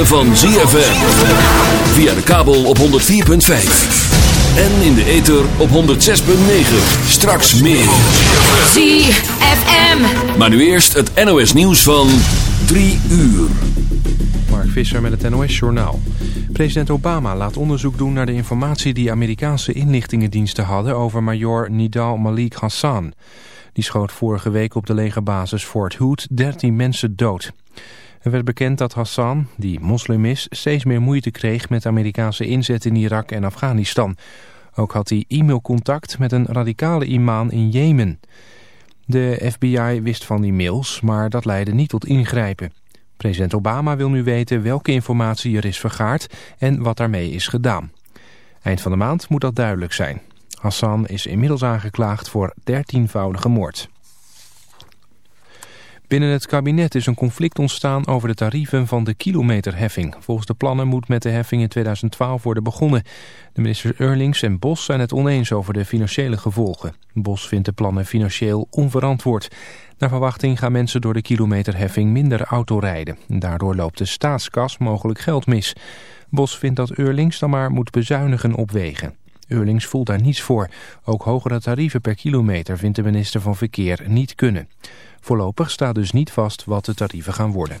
ritme van ZFM. Via de kabel op 104.5. En in de ether op 106.9. Straks meer. ZFM. Maar nu eerst het NOS nieuws van 3 uur. Mark Visser met het NOS Journaal. President Obama laat onderzoek doen naar de informatie die Amerikaanse inlichtingendiensten hadden over major Nidal Malik Hassan. Die schoot vorige week op de legerbasis Fort Hood 13 mensen dood. Er werd bekend dat Hassan, die moslim is, steeds meer moeite kreeg met Amerikaanse inzet in Irak en Afghanistan. Ook had hij e-mailcontact met een radicale imam in Jemen. De FBI wist van die mails, maar dat leidde niet tot ingrijpen. President Obama wil nu weten welke informatie er is vergaard en wat daarmee is gedaan. Eind van de maand moet dat duidelijk zijn. Hassan is inmiddels aangeklaagd voor dertienvoudige moord. Binnen het kabinet is een conflict ontstaan over de tarieven van de kilometerheffing. Volgens de plannen moet met de heffing in 2012 worden begonnen. De ministers Eurlings en Bos zijn het oneens over de financiële gevolgen. Bos vindt de plannen financieel onverantwoord. Naar verwachting gaan mensen door de kilometerheffing minder auto rijden. Daardoor loopt de staatskas mogelijk geld mis. Bos vindt dat Eurlings dan maar moet bezuinigen op wegen. Eurlings voelt daar niets voor. Ook hogere tarieven per kilometer vindt de minister van Verkeer niet kunnen. Voorlopig staat dus niet vast wat de tarieven gaan worden.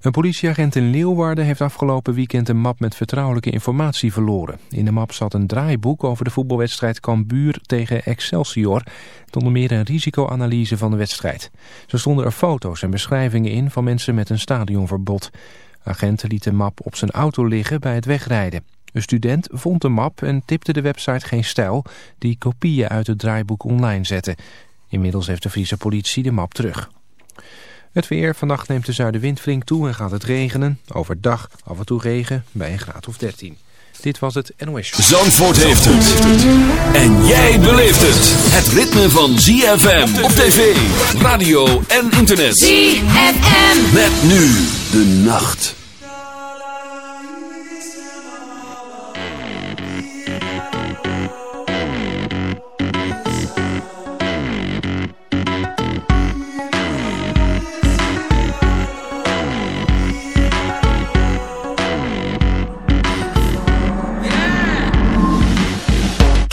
Een politieagent in Leeuwarden heeft afgelopen weekend een map met vertrouwelijke informatie verloren. In de map zat een draaiboek over de voetbalwedstrijd Cambuur tegen Excelsior. Het onder meer een risicoanalyse van de wedstrijd. Zo stonden er foto's en beschrijvingen in van mensen met een stadionverbod. Agenten liet de map op zijn auto liggen bij het wegrijden. Een student vond de map en tipte de website Geen Stijl... die kopieën uit het draaiboek online zette. Inmiddels heeft de Friese politie de map terug. Het weer. Vannacht neemt de zuidenwind flink toe en gaat het regenen. Overdag af en toe regen bij een graad of 13. Dit was het NOS Show. Zandvoort heeft het. En jij beleeft het. Het ritme van ZFM op tv, radio en internet. ZFM. Met nu de nacht.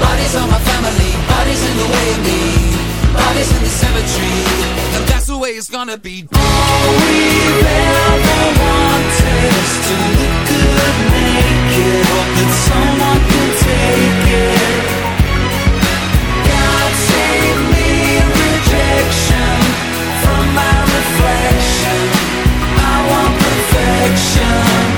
Bodies on my family, bodies in the way of me. Bodies in the cemetery, and that's the way it's gonna be. All we've ever wanted is to look good naked. Hope that someone can take it. God save me rejection from my reflection. I want perfection.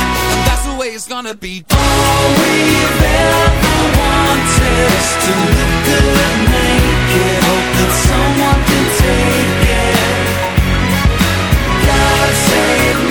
and it's gonna be. All we've ever wanted is to look good naked. Hope that someone can take it. God save me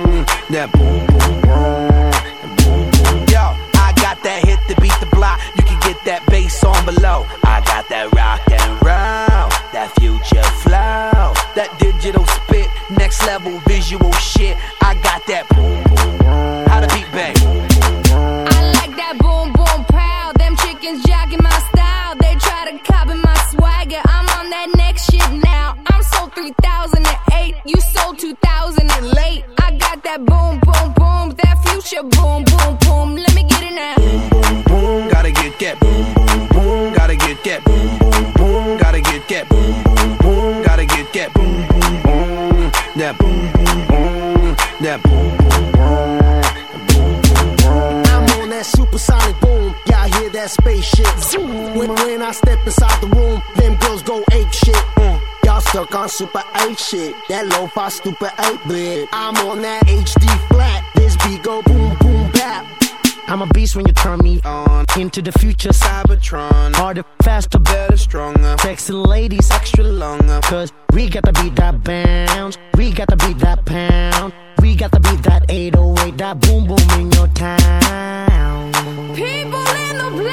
that boom, boom, boom, boom, boom. Yo, I got that hit to beat the block. You can get that bass on below. I got that rock and roll, that future flow, that digital spit, next level visual shit. inside the room, them girls go ape shit. Mm. Y'all stuck on super 8 shit, that low fi stupid 8 bit. I'm on that HD flat, this beat go boom boom bap. I'm a beast when you turn me on. Into the future, Cybertron. Harder, faster, better, stronger. Texting ladies, extra longer. Cause we got to beat that bounce. We got to beat that pound. We got to beat that 808, that boom boom in your town. People in the place.